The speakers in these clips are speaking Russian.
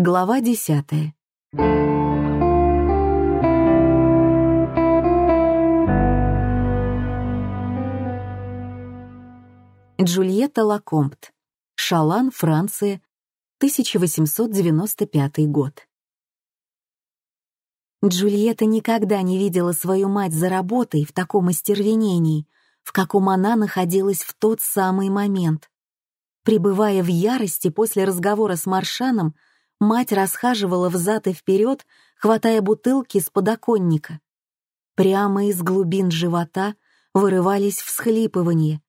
Глава десятая. Джульетта Лакомпт. Шалан, Франция, 1895 год. Джульетта никогда не видела свою мать за работой в таком остервенении, в каком она находилась в тот самый момент. Пребывая в ярости после разговора с Маршаном, мать расхаживала взад и вперед, хватая бутылки с подоконника. Прямо из глубин живота вырывались всхлипывания.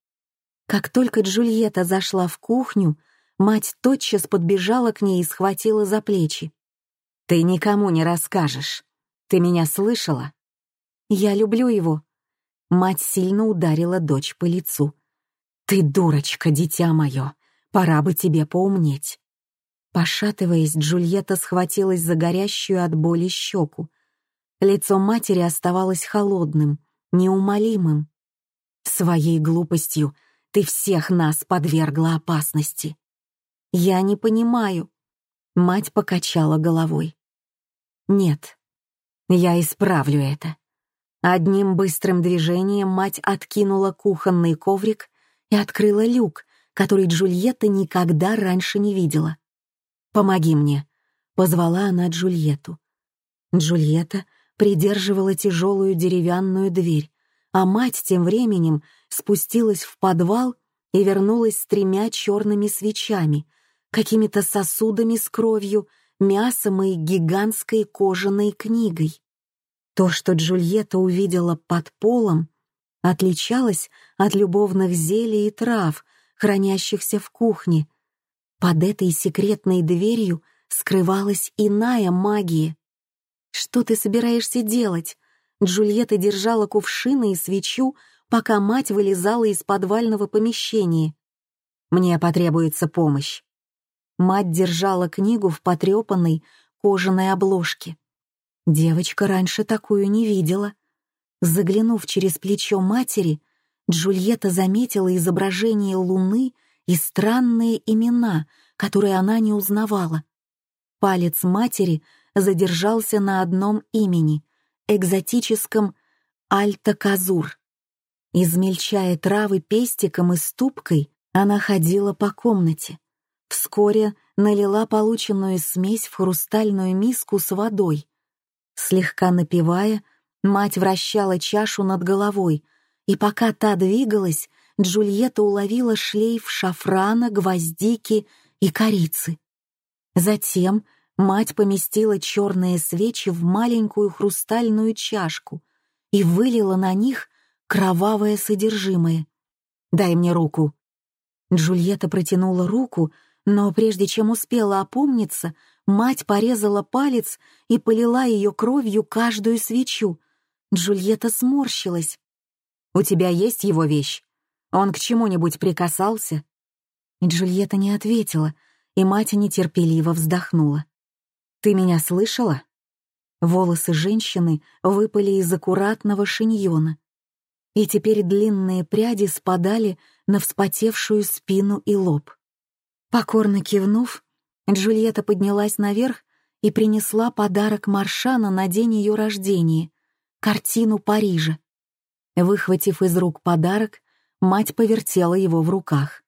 Как только Джульетта зашла в кухню, мать тотчас подбежала к ней и схватила за плечи. «Ты никому не расскажешь. Ты меня слышала?» «Я люблю его». Мать сильно ударила дочь по лицу. «Ты дурочка, дитя мое. Пора бы тебе поумнеть». Пошатываясь, Джульетта схватилась за горящую от боли щеку. Лицо матери оставалось холодным, неумолимым. Своей глупостью ты всех нас подвергла опасности. Я не понимаю. Мать покачала головой. Нет, я исправлю это. Одним быстрым движением мать откинула кухонный коврик и открыла люк, который Джульетта никогда раньше не видела. «Помоги мне», — позвала она Джульетту. Джульетта придерживала тяжелую деревянную дверь, а мать тем временем спустилась в подвал и вернулась с тремя черными свечами, какими-то сосудами с кровью, мясом и гигантской кожаной книгой. То, что Джульетта увидела под полом, отличалось от любовных зелий и трав, хранящихся в кухне. Под этой секретной дверью скрывалась иная магия. «Что ты собираешься делать?» Джульетта держала кувшины и свечу, пока мать вылезала из подвального помещения. «Мне потребуется помощь». Мать держала книгу в потрепанной кожаной обложке. Девочка раньше такую не видела. Заглянув через плечо матери, Джульетта заметила изображение луны и странные имена, которые она не узнавала. Палец матери задержался на одном имени — экзотическом Альта-Казур. Измельчая травы пестиком и ступкой, она ходила по комнате. Вскоре налила полученную смесь в хрустальную миску с водой. Слегка напивая, мать вращала чашу над головой, и пока та двигалась, Джульетта уловила шлейф шафрана, гвоздики и корицы. Затем мать поместила черные свечи в маленькую хрустальную чашку и вылила на них кровавое содержимое. «Дай мне руку». Джульетта протянула руку, но прежде чем успела опомниться, мать порезала палец и полила ее кровью каждую свечу. Джульетта сморщилась. «У тебя есть его вещь? Он к чему-нибудь прикасался?» И Джульетта не ответила, и мать нетерпеливо вздохнула. «Ты меня слышала?» Волосы женщины выпали из аккуратного шиньона и теперь длинные пряди спадали на вспотевшую спину и лоб. Покорно кивнув, Джульетта поднялась наверх и принесла подарок Маршана на день ее рождения — картину Парижа. Выхватив из рук подарок, мать повертела его в руках.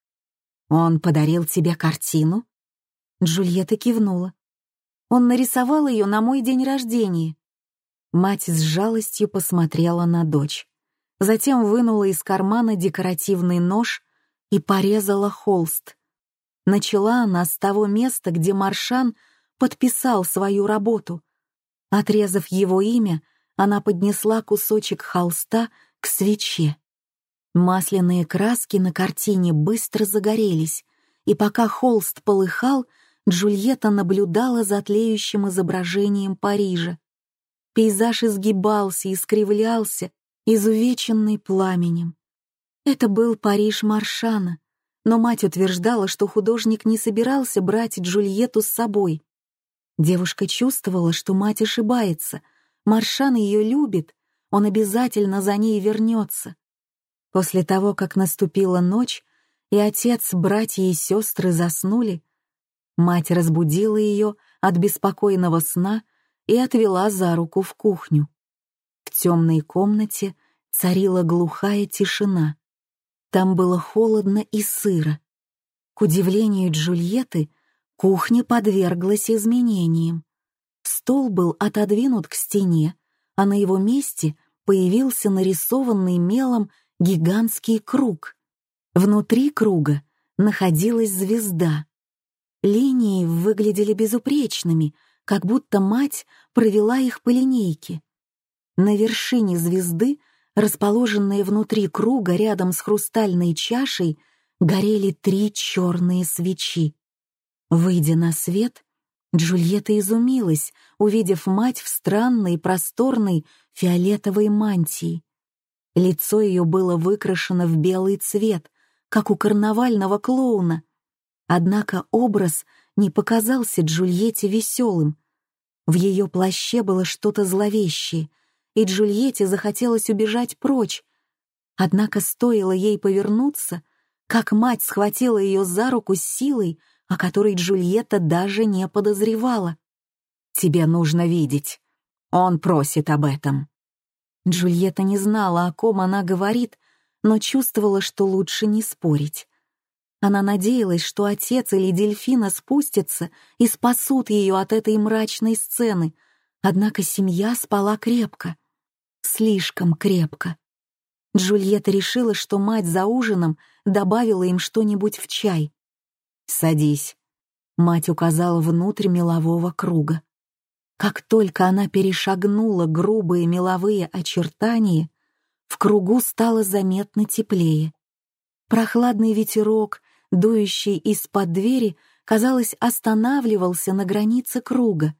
«Он подарил тебе картину?» Джульетта кивнула. «Он нарисовал ее на мой день рождения». Мать с жалостью посмотрела на дочь затем вынула из кармана декоративный нож и порезала холст. Начала она с того места, где Маршан подписал свою работу. Отрезав его имя, она поднесла кусочек холста к свече. Масляные краски на картине быстро загорелись, и пока холст полыхал, Джульетта наблюдала за тлеющим изображением Парижа. Пейзаж изгибался, и искривлялся, изувеченный пламенем. Это был Париж Маршана, но мать утверждала, что художник не собирался брать Джульетту с собой. Девушка чувствовала, что мать ошибается. Маршан ее любит, он обязательно за ней вернется. После того, как наступила ночь, и отец, братья и сестры заснули, мать разбудила ее, от беспокойного сна и отвела за руку в кухню. В темной комнате царила глухая тишина. Там было холодно и сыро. К удивлению Джульетты, кухня подверглась изменениям. Стол был отодвинут к стене, а на его месте появился нарисованный мелом гигантский круг. Внутри круга находилась звезда. Линии выглядели безупречными, как будто мать провела их по линейке. На вершине звезды, расположенной внутри круга рядом с хрустальной чашей, горели три черные свечи. Выйдя на свет, Джульетта изумилась, увидев мать в странной, просторной фиолетовой мантии. Лицо ее было выкрашено в белый цвет, как у карнавального клоуна. Однако образ не показался Джульетте веселым. В ее плаще было что-то зловещее, и Джульетте захотелось убежать прочь. Однако стоило ей повернуться, как мать схватила ее за руку с силой, о которой Джульетта даже не подозревала. «Тебе нужно видеть. Он просит об этом». Джульетта не знала, о ком она говорит, но чувствовала, что лучше не спорить. Она надеялась, что отец или дельфина спустятся и спасут ее от этой мрачной сцены, однако семья спала крепко. Слишком крепко. Джульетта решила, что мать за ужином добавила им что-нибудь в чай. «Садись», — мать указала внутрь мелового круга. Как только она перешагнула грубые меловые очертания, в кругу стало заметно теплее. Прохладный ветерок, дующий из-под двери, казалось, останавливался на границе круга.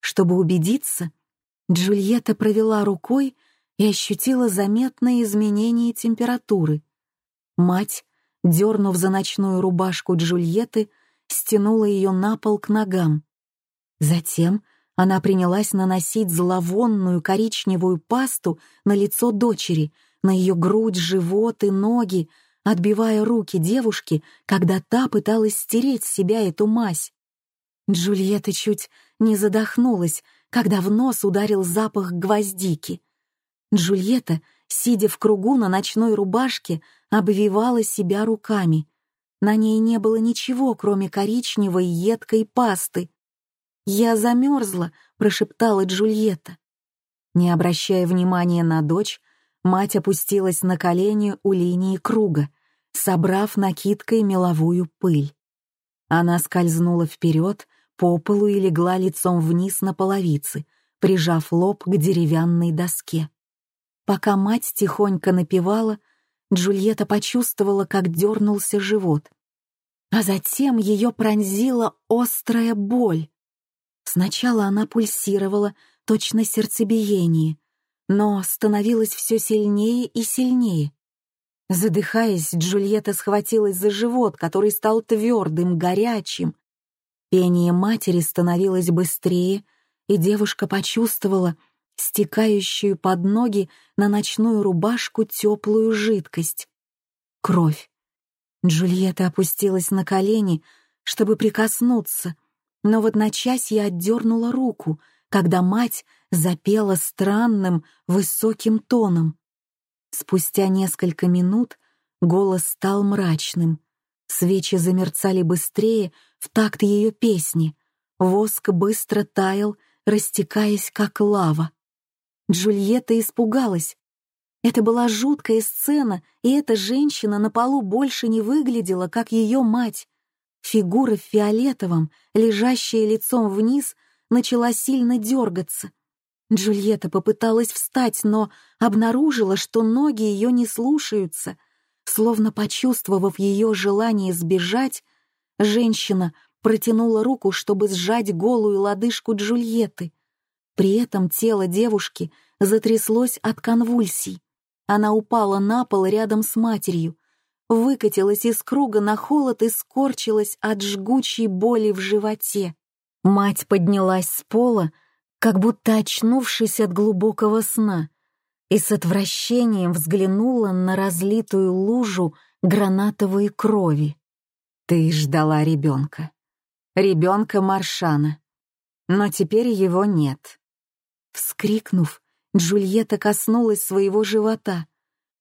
Чтобы убедиться, Джульетта провела рукой и ощутила заметное изменение температуры. Мать дернув за ночную рубашку Джульетты, стянула ее на пол к ногам. Затем она принялась наносить зловонную коричневую пасту на лицо дочери, на ее грудь, живот и ноги, отбивая руки девушки, когда та пыталась стереть с себя эту мазь. Джульетта чуть не задохнулась, когда в нос ударил запах гвоздики. Джульетта сидя в кругу на ночной рубашке, обвивала себя руками. На ней не было ничего, кроме коричневой едкой пасты. «Я замерзла», — прошептала Джульетта. Не обращая внимания на дочь, мать опустилась на колени у линии круга, собрав накидкой меловую пыль. Она скользнула вперед по полу и легла лицом вниз на половицы, прижав лоб к деревянной доске. Пока мать тихонько напевала, Джульетта почувствовала, как дернулся живот. А затем ее пронзила острая боль. Сначала она пульсировала, точно сердцебиение, но становилась все сильнее и сильнее. Задыхаясь, Джульетта схватилась за живот, который стал твердым, горячим. Пение матери становилось быстрее, и девушка почувствовала, стекающую под ноги на ночную рубашку теплую жидкость. Кровь. Джульетта опустилась на колени, чтобы прикоснуться, но в одночасье отдернула руку, когда мать запела странным, высоким тоном. Спустя несколько минут голос стал мрачным. Свечи замерцали быстрее в такт ее песни. Воск быстро таял, растекаясь, как лава. Джульетта испугалась. Это была жуткая сцена, и эта женщина на полу больше не выглядела, как ее мать. Фигура в фиолетовом, лежащая лицом вниз, начала сильно дергаться. Джульетта попыталась встать, но обнаружила, что ноги ее не слушаются. Словно почувствовав ее желание сбежать, женщина протянула руку, чтобы сжать голую лодыжку Джульетты — при этом тело девушки затряслось от конвульсий. Она упала на пол рядом с матерью, выкатилась из круга на холод и скорчилась от жгучей боли в животе. Мать поднялась с пола, как будто очнувшись от глубокого сна, и с отвращением взглянула на разлитую лужу гранатовой крови. «Ты ждала ребенка. Ребенка Маршана. но теперь его нет. Вскрикнув, Джульетта коснулась своего живота.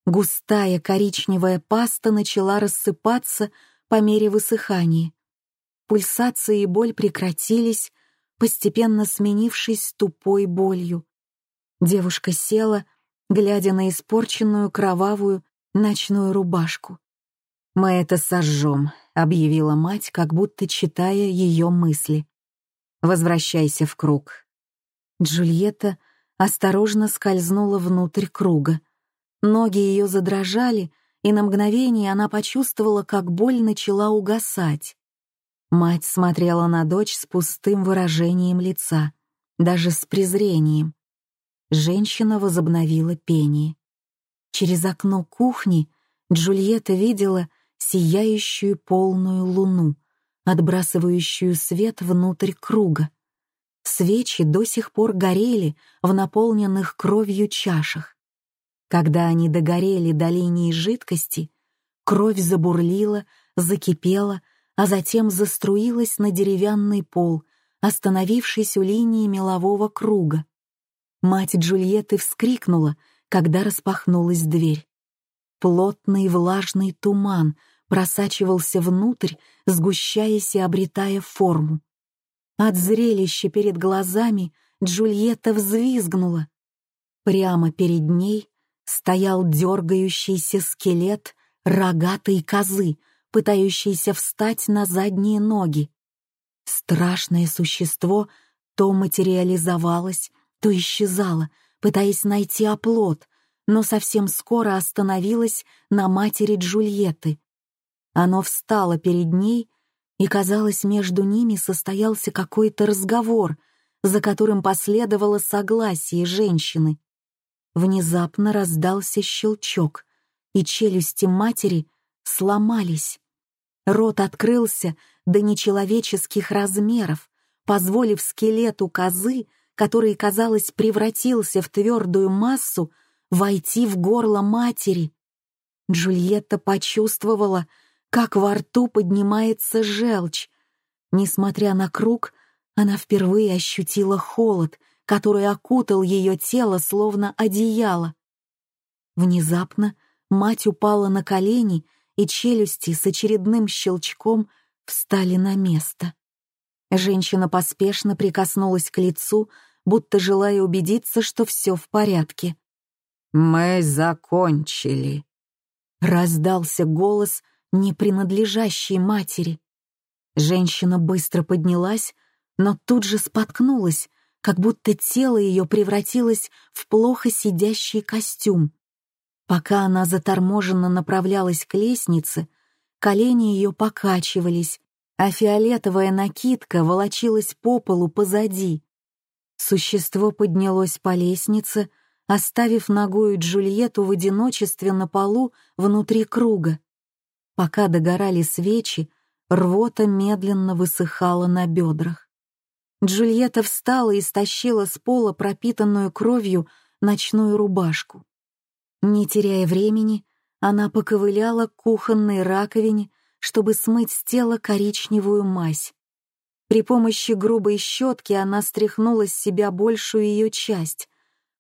Густая коричневая паста начала рассыпаться по мере высыхания. Пульсация и боль прекратились, постепенно сменившись тупой болью. Девушка села, глядя на испорченную кровавую ночную рубашку. «Мы это сожжем», — объявила мать, как будто читая ее мысли. «Возвращайся в круг». Джульетта осторожно скользнула внутрь круга. Ноги ее задрожали, и на мгновение она почувствовала, как боль начала угасать. Мать смотрела на дочь с пустым выражением лица, даже с презрением. Женщина возобновила пение. Через окно кухни Джульетта видела сияющую полную луну, отбрасывающую свет внутрь круга. Свечи до сих пор горели в наполненных кровью чашах. Когда они догорели до линии жидкости, кровь забурлила, закипела, а затем заструилась на деревянный пол, остановившись у линии мелового круга. Мать Джульетты вскрикнула, когда распахнулась дверь. Плотный влажный туман просачивался внутрь, сгущаясь и обретая форму. От зрелища перед глазами Джульетта взвизгнула. Прямо перед ней стоял дергающийся скелет рогатой козы, пытающийся встать на задние ноги. Страшное существо то материализовалось, то исчезало, пытаясь найти оплот, но совсем скоро остановилось на матери Джульетты. Оно встало перед ней и, казалось, между ними состоялся какой-то разговор, за которым последовало согласие женщины. Внезапно раздался щелчок, и челюсти матери сломались. Рот открылся до нечеловеческих размеров, позволив скелету козы, который, казалось, превратился в твердую массу, войти в горло матери. Джульетта почувствовала, как во рту поднимается желчь. Несмотря на круг, она впервые ощутила холод, который окутал ее тело словно одеяло. Внезапно мать упала на колени, и челюсти с очередным щелчком встали на место. Женщина поспешно прикоснулась к лицу, будто желая убедиться, что все в порядке. «Мы закончили», — раздался голос, не принадлежащей матери. Женщина быстро поднялась, но тут же споткнулась, как будто тело ее превратилось в плохо сидящий костюм. Пока она заторможенно направлялась к лестнице, колени ее покачивались, а фиолетовая накидка волочилась по полу позади. Существо поднялось по лестнице, оставив ногою Джульетту в одиночестве на полу внутри круга. Пока догорали свечи, рвота медленно высыхала на бедрах. Джульетта встала и стащила с пола пропитанную кровью ночную рубашку. Не теряя времени, она поковыляла к кухонной раковине, чтобы смыть с тела коричневую мазь. При помощи грубой щетки она стряхнула с себя большую ее часть,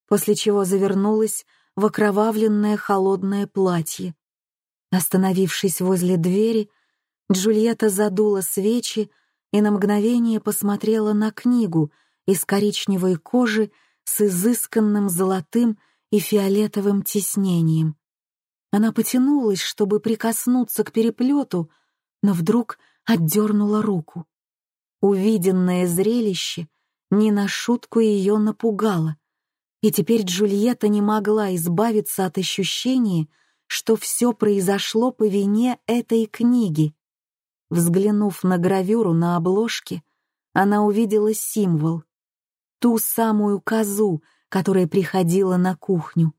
после чего завернулась в окровавленное холодное платье. Остановившись возле двери, Джульетта задула свечи и на мгновение посмотрела на книгу из коричневой кожи с изысканным золотым и фиолетовым тиснением. Она потянулась, чтобы прикоснуться к переплету, но вдруг отдернула руку. Увиденное зрелище не на шутку ее напугало, и теперь Джульетта не могла избавиться от ощущения, что все произошло по вине этой книги. Взглянув на гравюру на обложке, она увидела символ. Ту самую козу, которая приходила на кухню.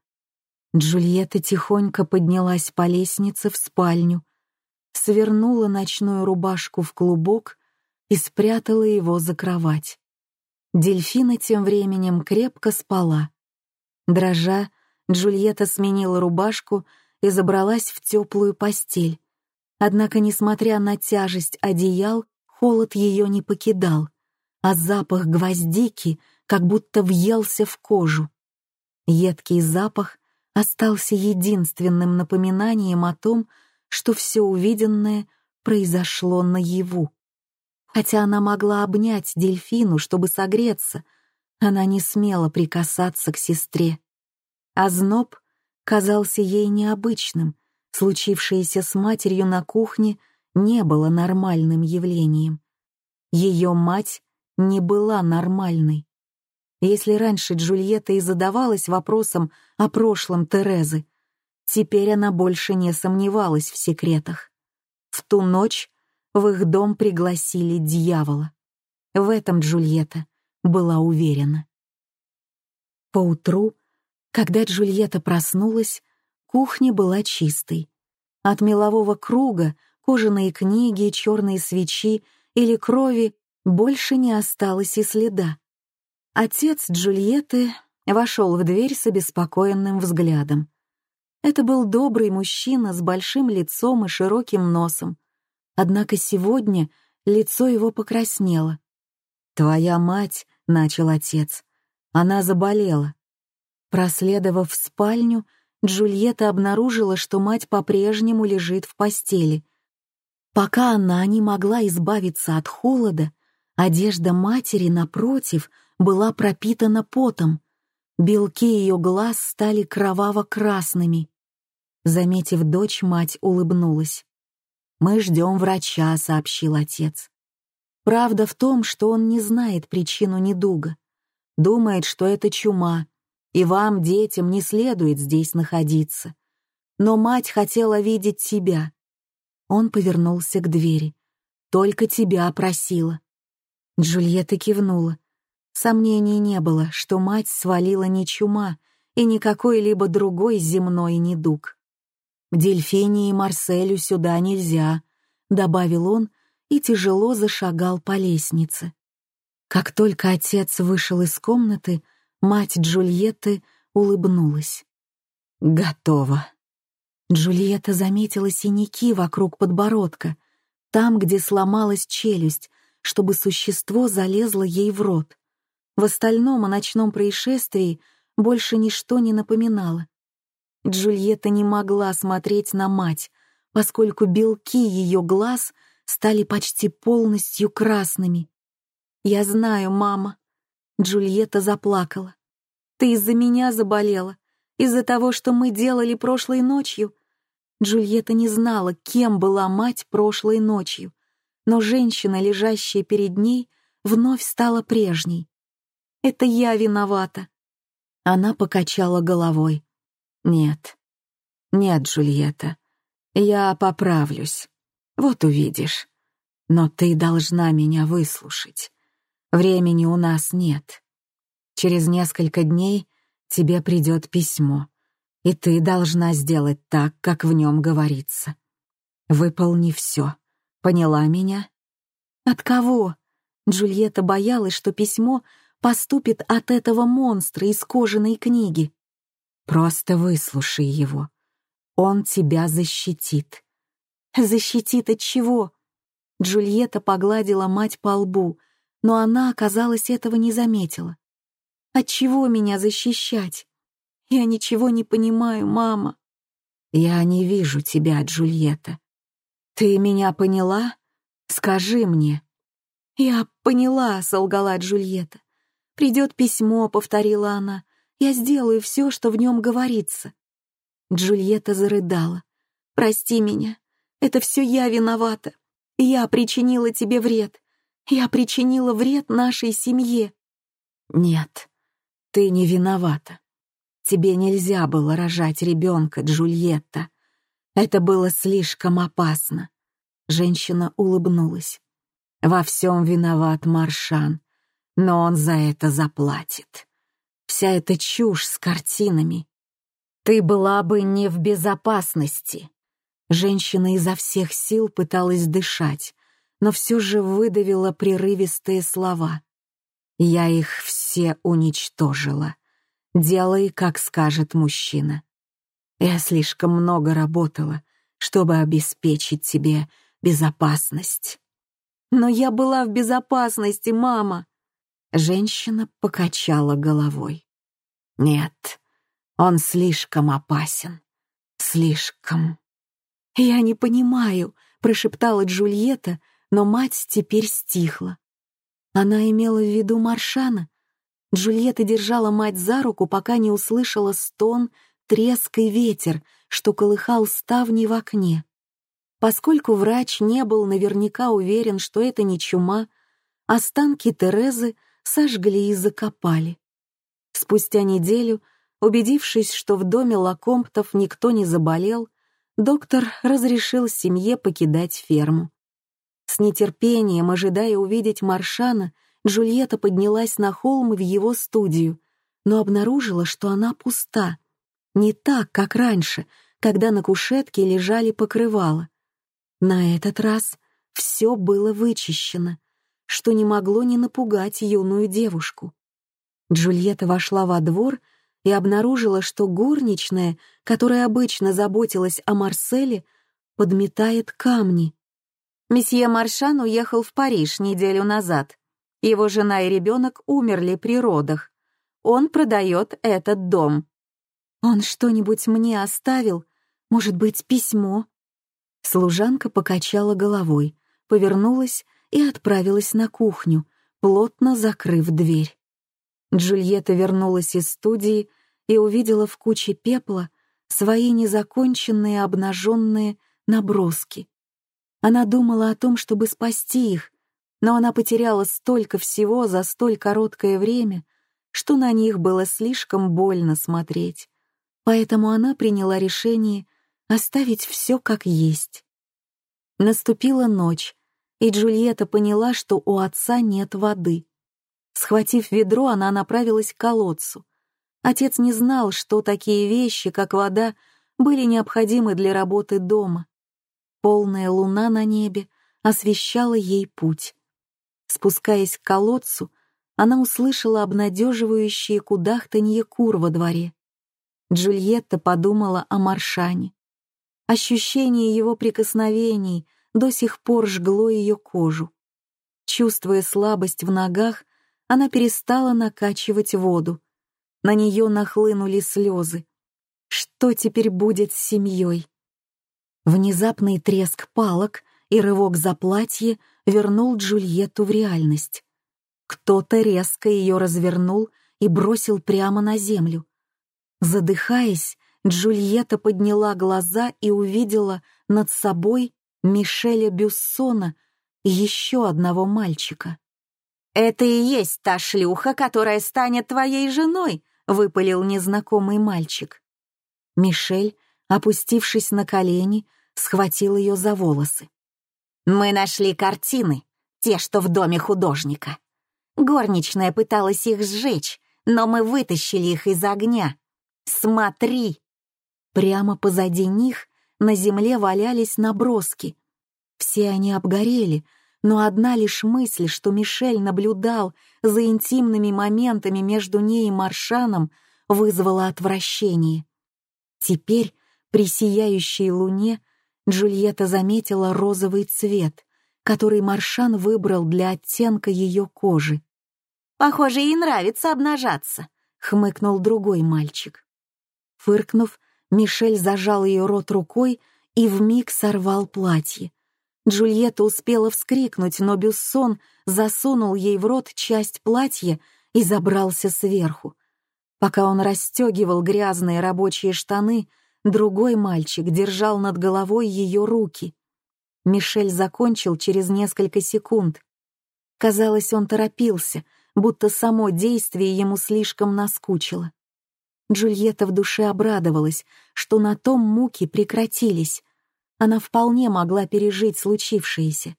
Джульетта тихонько поднялась по лестнице в спальню, свернула ночную рубашку в клубок и спрятала его за кровать. Дельфина тем временем крепко спала. Дрожа, Джульетта сменила рубашку и забралась в теплую постель. Однако, несмотря на тяжесть одеял, холод ее не покидал. а запах гвоздики как будто въелся в кожу. Едкий запах остался единственным напоминанием о том, что все увиденное произошло наяву. Хотя она могла обнять дельфину, чтобы согреться, она не смела прикасаться к сестре. А зноб казался ей необычным, случившееся с матерью на кухне не было нормальным явлением. Ее мать не была нормальной. Если раньше Джульетта и задавалась вопросом о прошлом Терезы, теперь она больше не сомневалась в секретах. В ту ночь в их дом пригласили дьявола. В этом Джульетта была уверена. Поутру, когда Джульетта проснулась, кухня была чистой. От мелового круга, кожаные книги, черные свечи или крови больше не осталось и следа. Отец Джульетты вошел в дверь с обеспокоенным взглядом. Это был добрый мужчина с большим лицом и широким носом. Однако сегодня лицо его покраснело. «Твоя мать», — начал отец, — «она заболела». Проследовав в спальню, Джульетта обнаружила, что мать по-прежнему лежит в постели. Пока она не могла избавиться от холода, одежда матери, напротив, была пропитана потом. Белки ее глаз стали кроваво-красными. Заметив дочь, мать улыбнулась. «Мы ждем врача», — сообщил отец. Правда в том, что он не знает причину недуга. Думает, что это чума, и вам, детям, не следует здесь находиться. Но мать хотела видеть тебя. Он повернулся к двери. Только тебя просила. Джульетта кивнула. Сомнений не было, что мать свалила не чума и не какой-либо другой земной недуг. «Дельфине и Марселю сюда нельзя», — добавил он и тяжело зашагал по лестнице. Как только отец вышел из комнаты, мать Джульетты улыбнулась. «Готово». Джульетта заметила синяки вокруг подбородка, там, где сломалась челюсть, чтобы существо залезло ей в рот. В остальном о ночном происшествии больше ничто не напоминало. Джульетта не могла смотреть на мать, поскольку белки ее глаз стали почти полностью красными. «Я знаю, мама». Джульетта заплакала. «Ты из-за меня заболела, из-за того, что мы делали прошлой ночью». Джульетта не знала, кем была мать прошлой ночью, но женщина, лежащая перед ней, вновь стала прежней. «Это я виновата». Она покачала головой. «Нет, нет, Джульетта, я поправлюсь. Вот увидишь. Но ты должна меня выслушать. Времени у нас нет. Через несколько дней тебе придет письмо, и ты должна сделать так, как в нем говорится. Выполни все. Поняла меня? От кого? Джульетта боялась, что письмо поступит от этого монстра из кожаной книги. Просто выслушай его. Он тебя защитит. Защитит от чего? Джульетта погладила мать по лбу, но она, оказалось, этого не заметила. От чего меня защищать? Я ничего не понимаю, мама. Я не вижу тебя, Джульетта. Ты меня поняла? Скажи мне. Я поняла, солгала Джульетта. Придет письмо, повторила она. Я сделаю все, что в нем говорится». Джульетта зарыдала. «Прости меня. Это все я виновата. Я причинила тебе вред. Я причинила вред нашей семье». «Нет, ты не виновата. Тебе нельзя было рожать ребенка, Джульетта. Это было слишком опасно». Женщина улыбнулась. «Во всем виноват Маршан, но он за это заплатит вся эта чушь с картинами. Ты была бы не в безопасности. Женщина изо всех сил пыталась дышать, но все же выдавила прерывистые слова. Я их все уничтожила. Делай, как скажет мужчина. Я слишком много работала, чтобы обеспечить тебе безопасность. Но я была в безопасности, мама. Женщина покачала головой. «Нет, он слишком опасен. Слишком». «Я не понимаю», — прошептала Джульетта, но мать теперь стихла. Она имела в виду Маршана. Джульетта держала мать за руку, пока не услышала стон, треск и ветер, что колыхал ставни в окне. Поскольку врач не был наверняка уверен, что это не чума, останки Терезы сожгли и закопали. Спустя неделю, убедившись, что в доме Лакомптов никто не заболел, доктор разрешил семье покидать ферму. С нетерпением, ожидая увидеть Маршана, Джульетта поднялась на холм в его студию, но обнаружила, что она пуста. Не так, как раньше, когда на кушетке лежали покрывала. На этот раз все было вычищено, что не могло не напугать юную девушку. Джульетта вошла во двор и обнаружила, что горничная, которая обычно заботилась о Марселе, подметает камни. Месье Маршан уехал в Париж неделю назад. Его жена и ребенок умерли при родах. Он продает этот дом. Он что-нибудь мне оставил? Может быть, письмо? Служанка покачала головой, повернулась и отправилась на кухню, плотно закрыв дверь. Джульетта вернулась из студии и увидела в куче пепла свои незаконченные обнаженные наброски. Она думала о том, чтобы спасти их, но она потеряла столько всего за столь короткое время, что на них было слишком больно смотреть. Поэтому она приняла решение оставить все как есть. Наступила ночь, и Джульетта поняла, что у отца нет воды. Схватив ведро, она направилась к колодцу. Отец не знал, что такие вещи, как вода, были необходимы для работы дома. Полная луна на небе освещала ей путь. Спускаясь к колодцу, она услышала обнадеживающие кудахтанье кур во дворе. Джульетта подумала о Маршане. Ощущение его прикосновений до сих пор жгло ее кожу. Чувствуя слабость в ногах, она перестала накачивать воду. На нее нахлынули слезы. Что теперь будет с семьей? Внезапный треск палок и рывок за платье вернул Джульетту в реальность. Кто-то резко ее развернул и бросил прямо на землю. Задыхаясь, Джульетта подняла глаза и увидела над собой Мишеля Бюссона и еще одного мальчика. «Это и есть та шлюха, которая станет твоей женой», — выпалил незнакомый мальчик. Мишель, опустившись на колени, схватил ее за волосы. «Мы нашли картины, те, что в доме художника. Горничная пыталась их сжечь, но мы вытащили их из огня. Смотри!» Прямо позади них на земле валялись наброски. Все они обгорели, но одна лишь мысль, что Мишель наблюдал за интимными моментами между ней и Маршаном, вызвала отвращение. Теперь, при сияющей луне, Джульетта заметила розовый цвет, который Маршан выбрал для оттенка ее кожи. «Похоже, ей нравится обнажаться», — хмыкнул другой мальчик. Фыркнув, Мишель зажал ее рот рукой и вмиг сорвал платье. Джульетта успела вскрикнуть, но Бюссон засунул ей в рот часть платья и забрался сверху. Пока он расстегивал грязные рабочие штаны, Другой мальчик держал над головой ее руки. Мишель закончил через несколько секунд. Казалось, он торопился, будто само действие ему слишком наскучило. Джульетта в душе обрадовалась, что на том муки прекратились. Она вполне могла пережить случившееся.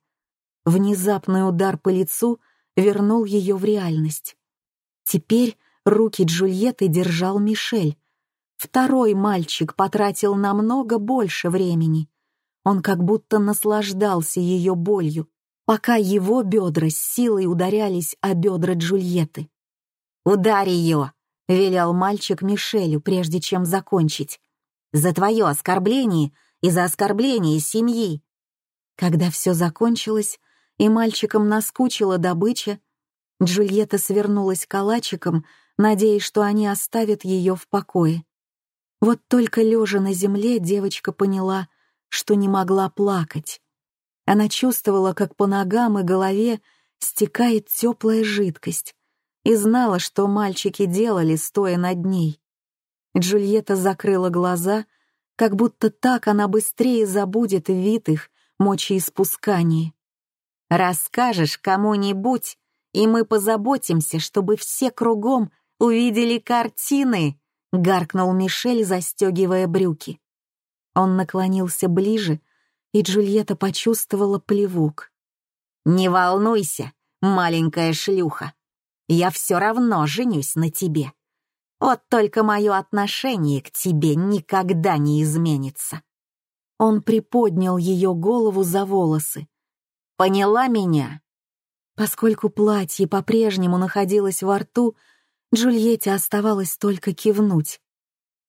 Внезапный удар по лицу вернул ее в реальность. Теперь руки Джульетты держал Мишель, Второй мальчик потратил намного больше времени. Он как будто наслаждался ее болью, пока его бедра с силой ударялись о бедра Джульетты. «Ударь ее!» — велел мальчик Мишелю, прежде чем закончить. «За твое оскорбление и за оскорбление семьи!» Когда все закончилось, и мальчикам наскучила добыча, Джульетта свернулась калачиком, надеясь, что они оставят ее в покое. Вот только лежа на земле девочка поняла, что не могла плакать. Она чувствовала, как по ногам и голове стекает теплая жидкость, и знала, что мальчики делали, стоя над ней. Джульетта закрыла глаза, как будто так она быстрее забудет вид их мочеиспускания. «Расскажешь кому-нибудь, и мы позаботимся, чтобы все кругом увидели картины», — гаркнул Мишель, застегивая брюки. Он наклонился ближе, и Джульетта почувствовала плевок. «Не волнуйся, маленькая шлюха. Я все равно женюсь на тебе. Вот только мое отношение к тебе никогда не изменится». Он приподнял ее голову за волосы. «Поняла меня?» Поскольку платье по-прежнему находилось во рту, Джульетте оставалось только кивнуть.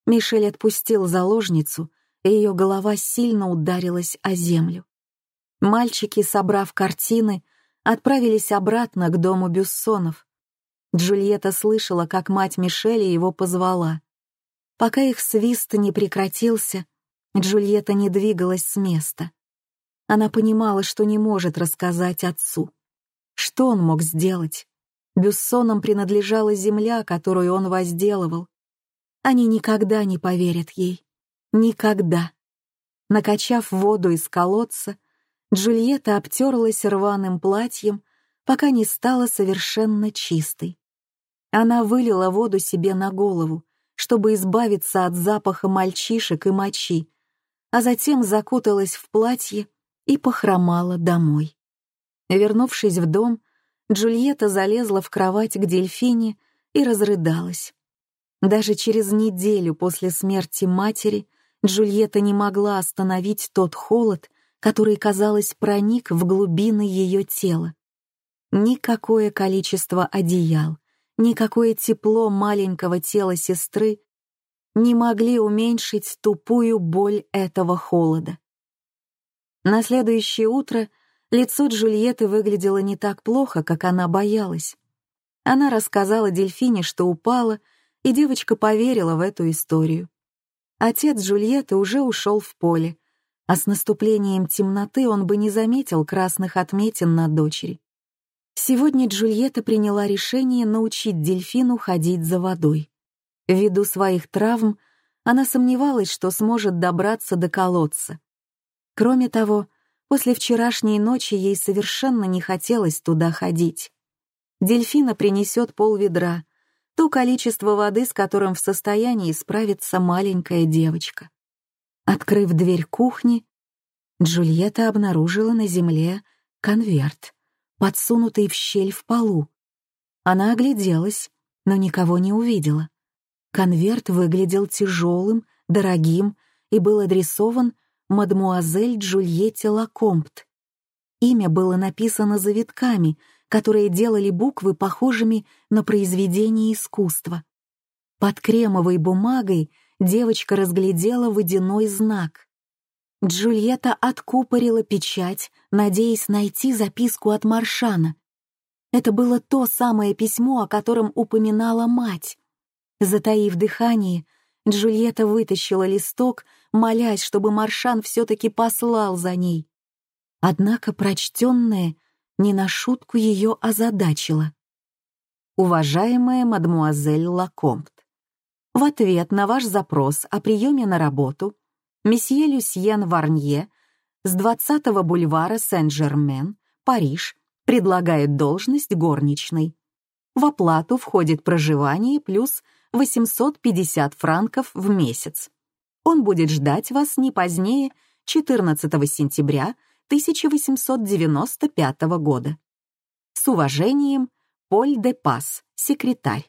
Мишель отпустил заложницу, и ее голова сильно ударилась о землю. Мальчики, собрав картины, отправились обратно к дому Бюссонов. Джульетта слышала, как мать Мишеля его позвала. Пока их свист не прекратился, Джульетта не двигалась с места. Она понимала, что не может рассказать отцу. Что он мог сделать? Бюссонам принадлежала земля, которую он возделывал. Они никогда не поверят ей. Никогда. Накачав воду из колодца, Джульетта обтерлась рваным платьем, пока не стала совершенно чистой. Она вылила воду себе на голову, чтобы избавиться от запаха мальчишек и мочи, а затем закуталась в платье и похромала домой. Вернувшись в дом, Джульетта залезла в кровать к дельфине и разрыдалась. Даже через неделю после смерти матери Джульетта не могла остановить тот холод, который, казалось, проник в глубины ее тела. Никакое количество одеял, никакое тепло маленького тела сестры не могли уменьшить тупую боль этого холода. На следующее утро лицо Джульетты выглядело не так плохо, как она боялась. Она рассказала Дельфине, что упала, и девочка поверила в эту историю. Отец Джульетты уже ушел в поле, а с наступлением темноты он бы не заметил красных отметин на дочери. Сегодня Джульетта приняла решение научить дельфину ходить за водой. Ввиду своих травм она сомневалась, что сможет добраться до колодца. Кроме того, после вчерашней ночи ей совершенно не хотелось туда ходить. Дельфина принесет полведра, то количество воды, с которым в состоянии справиться маленькая девочка. Открыв дверь кухни, Джульетта обнаружила на земле конверт, подсунутый в щель в полу. Она огляделась, но никого не увидела. Конверт выглядел тяжелым, дорогим и был адресован мадмуазель Джульетте Лакомпт. Имя было написано завитками, которые делали буквы похожими на произведение искусства. Под кремовой бумагой девочка разглядела водяной знак. Джульетта откупорила печать, надеясь найти записку от Маршана. Это было то самое письмо, о котором упоминала мать. Затаив дыхание, Джульетта вытащила листок, молясь, чтобы Маршан все-таки послал за ней. Однако прочтенное не на шутку ее озадачило. «Уважаемая мадмуазель Лакомпт, в ответ на ваш запрос о приеме на работу месье Люсьен Варнье с 20-го бульвара Сен-Жермен, Париж, предлагает должность горничной. В оплату входит проживание плюс 850 франков в месяц. Он будет ждать вас не позднее 14 сентября 1895 года. С уважением, Поль де Пас, секретарь.